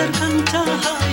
درهم